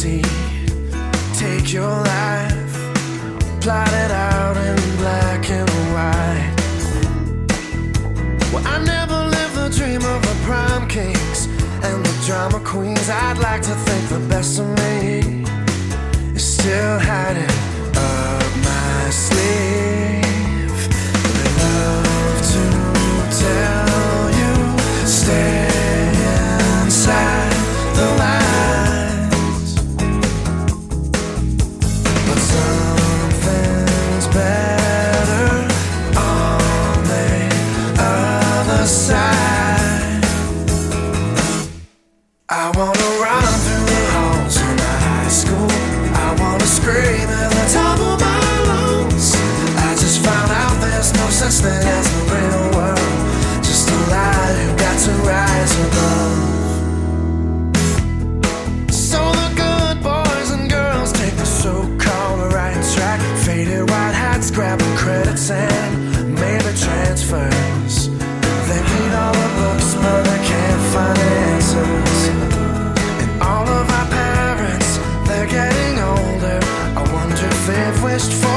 see. Take your life, plot it out in black and white. Well, I never lived the dream of the prime kings and the drama queens. I'd like to think the best of me is still hiding. I wanna run through the halls of my high school. I wanna scream at the top of my lungs. I just found out there's no such thing as a real world. Just a lie, you got to rise above. So the good boys and girls take the so-called right track. Faded white hats, grabbing credit and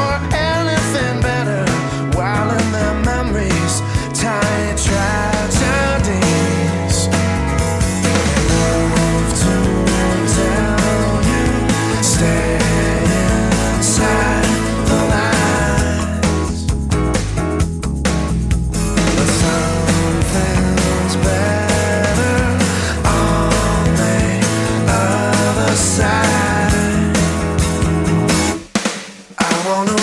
forever. wanna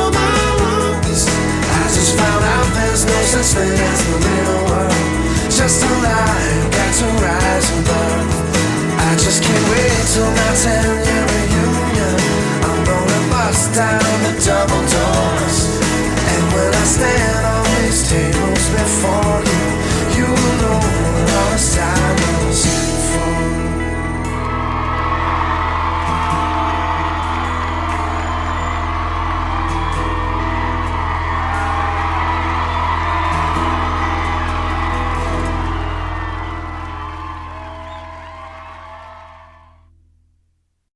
just. Just a lie, got to rise above. I just can't wait till my ten year reunion. I'm gonna bust down the door.